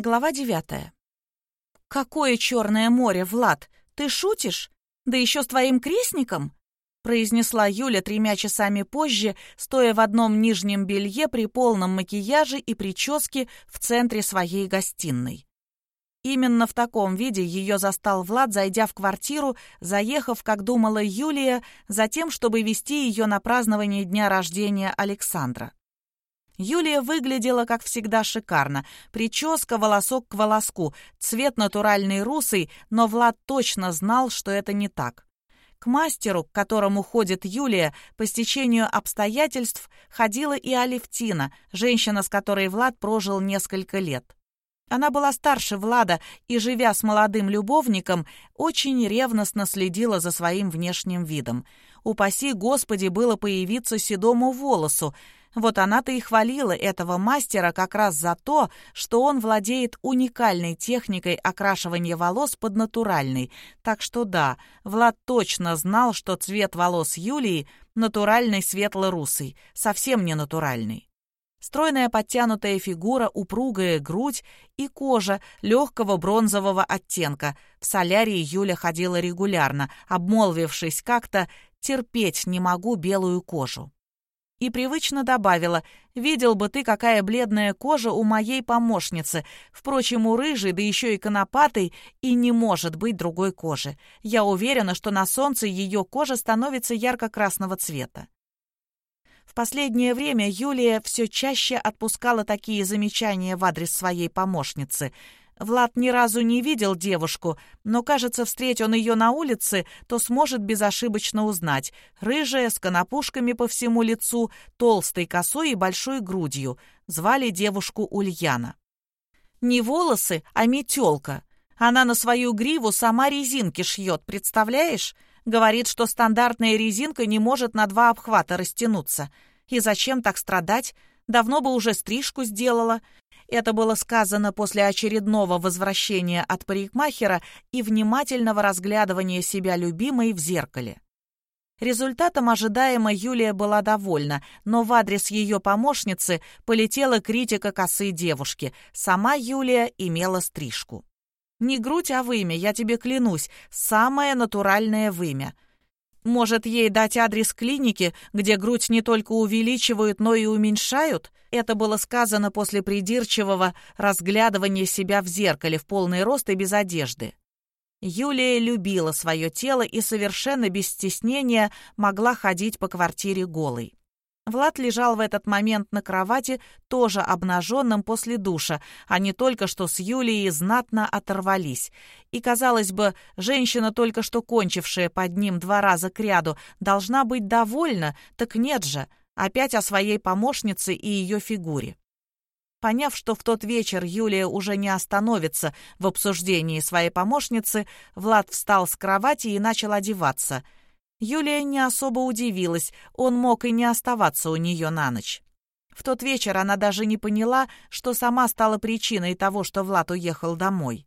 Глава девятая. «Какое черное море, Влад? Ты шутишь? Да еще с твоим крестником?» произнесла Юля тремя часами позже, стоя в одном нижнем белье при полном макияже и прическе в центре своей гостиной. Именно в таком виде ее застал Влад, зайдя в квартиру, заехав, как думала Юлия, за тем, чтобы вести ее на празднование дня рождения Александра. Юлия выглядела, как всегда, шикарно. Прическа волосок к волоску, цвет натуральный русый, но Влад точно знал, что это не так. К мастеру, к которому ходит Юлия, по стечению обстоятельств ходила и Алевтина, женщина, с которой Влад прожил несколько лет. Она была старше Влада и, живя с молодым любовником, очень ревностно следила за своим внешним видом. Упаси Господи было появиться седому волосу, вот она-то и хвалила этого мастера как раз за то, что он владеет уникальной техникой окрашивания волос под натуральный. Так что да, Влад точно знал, что цвет волос Юлии натуральный светло-русый, совсем не натуральный. Стройная подтянутая фигура, упругая грудь и кожа легкого бронзового оттенка. В солярии Юля ходила регулярно, обмолвившись как-то «терпеть не могу белую кожу» и привычно добавила, «Видел бы ты, какая бледная кожа у моей помощницы. Впрочем, у рыжей, да еще и конопатой, и не может быть другой кожи. Я уверена, что на солнце ее кожа становится ярко-красного цвета». В последнее время Юлия все чаще отпускала такие замечания в адрес своей помощницы – Влад ни разу не видел девушку, но, кажется, встреть он ее на улице, то сможет безошибочно узнать. Рыжая, с конопушками по всему лицу, толстой косой и большой грудью. Звали девушку Ульяна. Не волосы, а метелка. Она на свою гриву сама резинки шьет, представляешь? Говорит, что стандартная резинка не может на два обхвата растянуться. И зачем так страдать? Давно бы уже стрижку сделала. Это было сказано после очередного возвращения от парикмахера и внимательного разглядывания себя любимой в зеркале. Результатом ожидаемо Юлия была довольна, но в адрес ее помощницы полетела критика косы девушки. Сама Юлия имела стрижку. «Не грудь, а вымя, я тебе клянусь, самое натуральное вымя», может, ей дать адрес клиники, где грудь не только увеличивают, но и уменьшают? Это было сказано после придирчивого разглядывания себя в зеркале в полный рост и без одежды. Юлия любила свое тело и совершенно без стеснения могла ходить по квартире голой. Влад лежал в этот момент на кровати, тоже обнаженным после душа. Они только что с Юлией знатно оторвались. И, казалось бы, женщина, только что кончившая под ним два раза кряду, должна быть довольна, так нет же, опять о своей помощнице и ее фигуре. Поняв, что в тот вечер Юлия уже не остановится в обсуждении своей помощницы, Влад встал с кровати и начал одеваться — Юлия не особо удивилась, он мог и не оставаться у нее на ночь. В тот вечер она даже не поняла, что сама стала причиной того, что Влад уехал домой.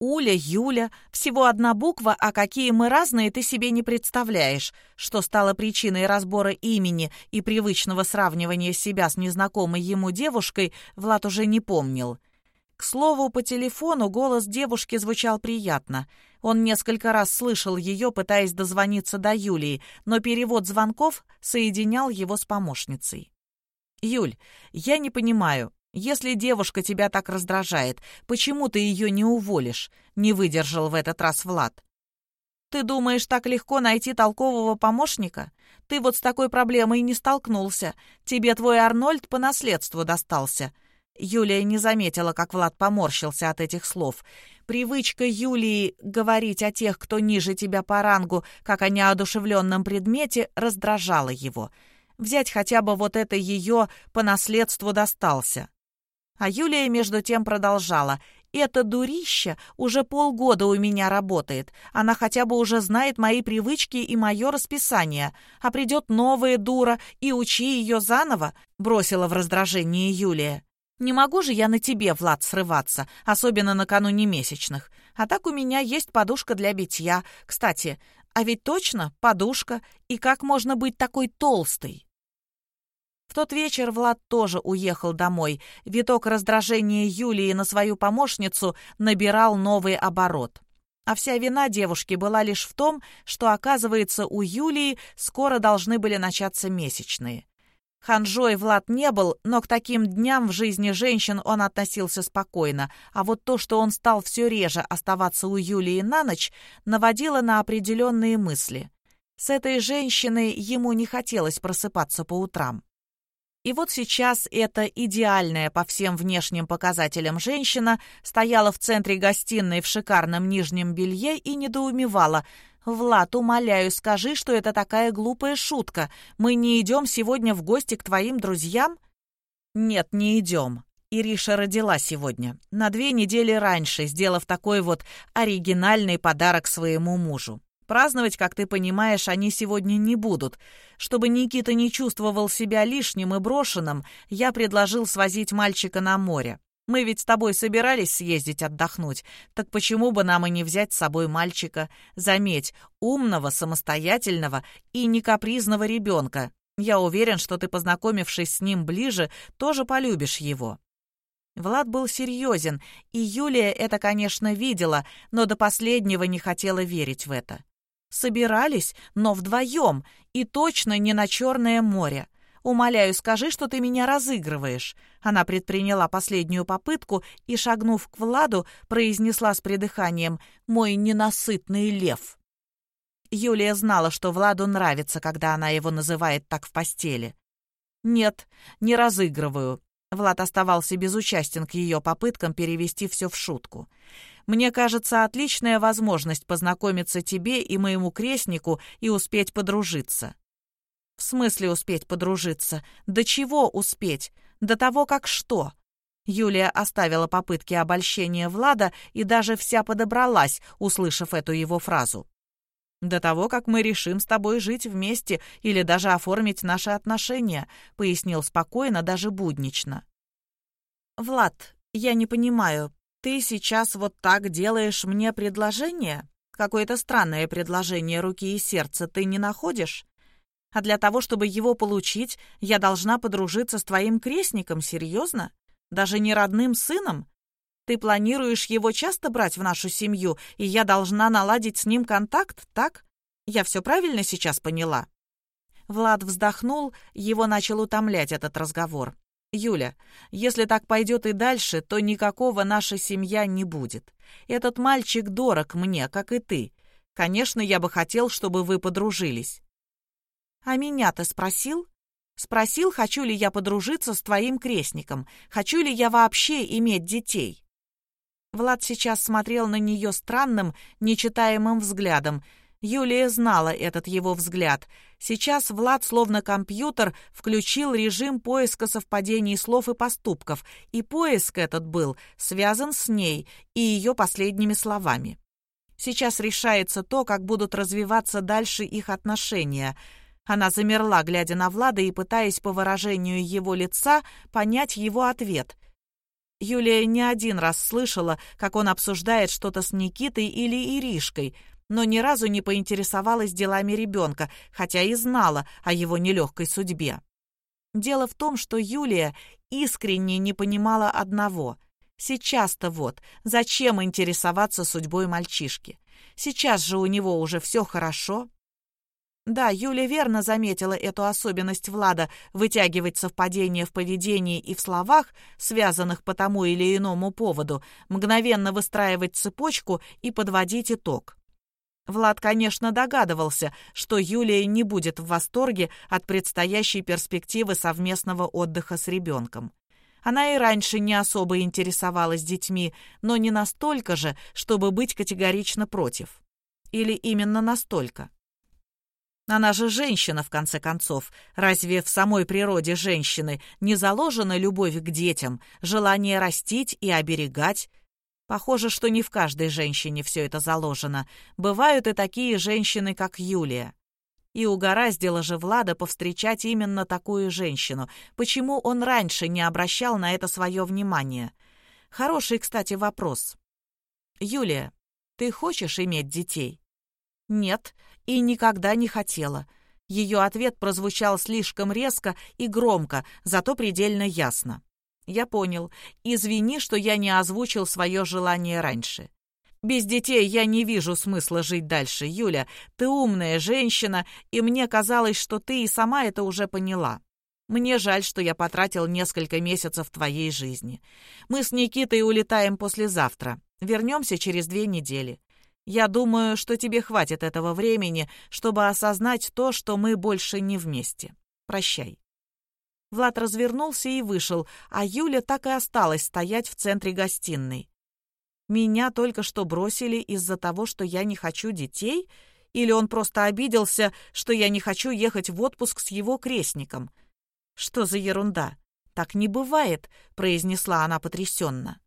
Уля, Юля, всего одна буква, а какие мы разные, ты себе не представляешь, что стало причиной разбора имени и привычного сравнивания себя с незнакомой ему девушкой, Влад уже не помнил. К слову, по телефону голос девушки звучал приятно. Он несколько раз слышал ее, пытаясь дозвониться до Юлии, но перевод звонков соединял его с помощницей. «Юль, я не понимаю, если девушка тебя так раздражает, почему ты ее не уволишь?» — не выдержал в этот раз Влад. «Ты думаешь, так легко найти толкового помощника? Ты вот с такой проблемой не столкнулся. Тебе твой Арнольд по наследству достался. Юлия не заметила, как Влад поморщился от этих слов. Привычка Юлии говорить о тех, кто ниже тебя по рангу, как о неодушевленном предмете, раздражала его. Взять хотя бы вот это ее по наследству достался. А Юлия между тем продолжала. «Это дурище уже полгода у меня работает. Она хотя бы уже знает мои привычки и мое расписание. А придет новая дура и учи ее заново», — бросила в раздражении Юлия. Не могу же я на тебе, Влад, срываться, особенно накануне месячных. А так у меня есть подушка для битья. Кстати, а ведь точно подушка, и как можно быть такой толстой? В тот вечер Влад тоже уехал домой. Виток раздражения Юлии на свою помощницу набирал новый оборот. А вся вина девушки была лишь в том, что, оказывается, у Юлии скоро должны были начаться месячные. Ханжой Влад не был, но к таким дням в жизни женщин он относился спокойно, а вот то, что он стал все реже оставаться у Юлии на ночь, наводило на определенные мысли. С этой женщиной ему не хотелось просыпаться по утрам. И вот сейчас эта идеальная по всем внешним показателям женщина стояла в центре гостиной в шикарном нижнем белье и недоумевала. «Влад, умоляю, скажи, что это такая глупая шутка. Мы не идем сегодня в гости к твоим друзьям?» «Нет, не идем», Ириша родила сегодня, на две недели раньше, сделав такой вот оригинальный подарок своему мужу. Праздновать, как ты понимаешь, они сегодня не будут. Чтобы Никита не чувствовал себя лишним и брошенным, я предложил свозить мальчика на море. Мы ведь с тобой собирались съездить отдохнуть, так почему бы нам и не взять с собой мальчика? Заметь, умного, самостоятельного и не капризного ребенка. Я уверен, что ты, познакомившись с ним ближе, тоже полюбишь его». Влад был серьезен, и Юлия это, конечно, видела, но до последнего не хотела верить в это. Собирались, но вдвоем, и точно не на Черное море. Умоляю, скажи, что ты меня разыгрываешь». Она предприняла последнюю попытку и, шагнув к Владу, произнесла с придыханием «Мой ненасытный лев». Юлия знала, что Владу нравится, когда она его называет так в постели. «Нет, не разыгрываю». Влад оставался безучастен к ее попыткам перевести все в шутку. Мне кажется, отличная возможность познакомиться тебе и моему крестнику и успеть подружиться». «В смысле успеть подружиться? До чего успеть? До того, как что?» Юлия оставила попытки обольщения Влада и даже вся подобралась, услышав эту его фразу. «До того, как мы решим с тобой жить вместе или даже оформить наши отношения», пояснил спокойно, даже буднично. «Влад, я не понимаю, «Ты сейчас вот так делаешь мне предложение? Какое-то странное предложение руки и сердца ты не находишь? А для того, чтобы его получить, я должна подружиться с твоим крестником, серьезно? Даже не родным сыном? Ты планируешь его часто брать в нашу семью, и я должна наладить с ним контакт, так? Я все правильно сейчас поняла?» Влад вздохнул, его начал утомлять этот разговор. «Юля, если так пойдет и дальше, то никакого наша семья не будет. Этот мальчик дорог мне, как и ты. Конечно, я бы хотел, чтобы вы подружились». «А меня ты спросил?» «Спросил, хочу ли я подружиться с твоим крестником, хочу ли я вообще иметь детей». Влад сейчас смотрел на нее странным, нечитаемым взглядом — Юлия знала этот его взгляд. Сейчас Влад, словно компьютер, включил режим поиска совпадений слов и поступков, и поиск этот был связан с ней и ее последними словами. Сейчас решается то, как будут развиваться дальше их отношения. Она замерла, глядя на Влада и пытаясь по выражению его лица понять его ответ. Юлия не один раз слышала, как он обсуждает что-то с Никитой или Иришкой — но ни разу не поинтересовалась делами ребенка, хотя и знала о его нелегкой судьбе. Дело в том, что Юлия искренне не понимала одного. Сейчас-то вот, зачем интересоваться судьбой мальчишки? Сейчас же у него уже все хорошо. Да, Юля верно заметила эту особенность Влада вытягивать совпадения в поведении и в словах, связанных по тому или иному поводу, мгновенно выстраивать цепочку и подводить итог. Влад, конечно, догадывался, что Юлия не будет в восторге от предстоящей перспективы совместного отдыха с ребенком. Она и раньше не особо интересовалась детьми, но не настолько же, чтобы быть категорично против. Или именно настолько. Она же женщина, в конце концов. Разве в самой природе женщины не заложена любовь к детям, желание растить и оберегать, Похоже, что не в каждой женщине все это заложено. Бывают и такие женщины, как Юлия. И угораздило же Влада повстречать именно такую женщину. Почему он раньше не обращал на это свое внимание? Хороший, кстати, вопрос. «Юлия, ты хочешь иметь детей?» «Нет, и никогда не хотела. Ее ответ прозвучал слишком резко и громко, зато предельно ясно. «Я понял. Извини, что я не озвучил свое желание раньше. Без детей я не вижу смысла жить дальше, Юля. Ты умная женщина, и мне казалось, что ты и сама это уже поняла. Мне жаль, что я потратил несколько месяцев твоей жизни. Мы с Никитой улетаем послезавтра. Вернемся через две недели. Я думаю, что тебе хватит этого времени, чтобы осознать то, что мы больше не вместе. Прощай». Влад развернулся и вышел, а Юля так и осталась стоять в центре гостиной. «Меня только что бросили из-за того, что я не хочу детей?» Или он просто обиделся, что я не хочу ехать в отпуск с его крестником? Что за ерунда? Так не бывает, произнесла она потрясенно.